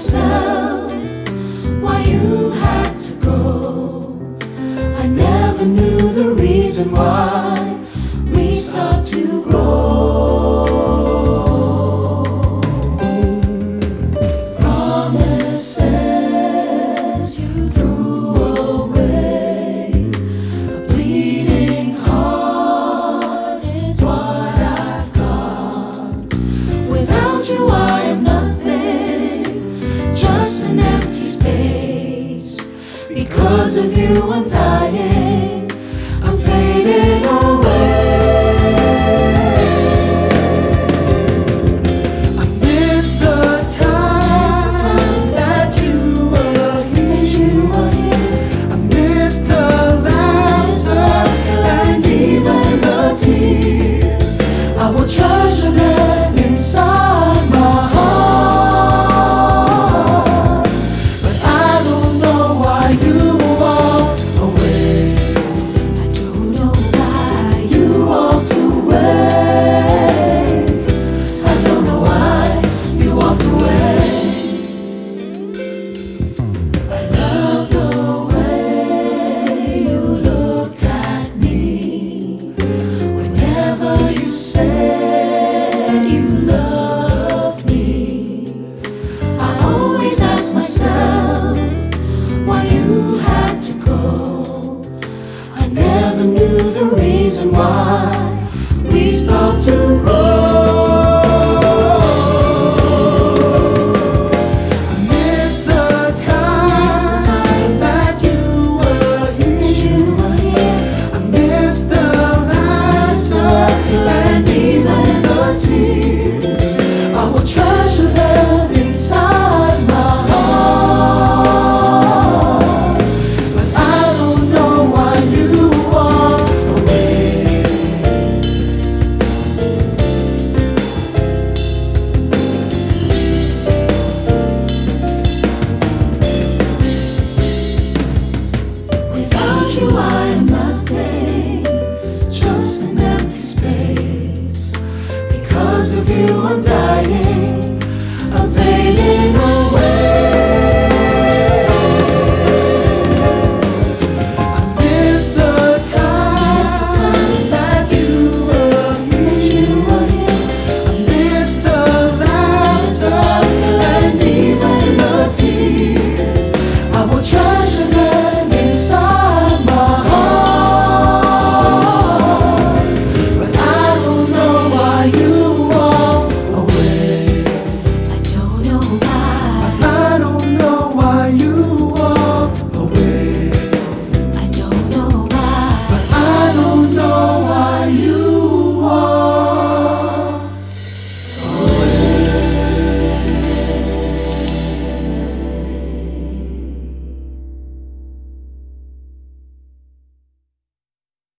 myself why you had to go. I never knew the reason why we stopped to go. of you I'm dying. always ask myself why you had to go. I never knew the reason why we stopped to grow.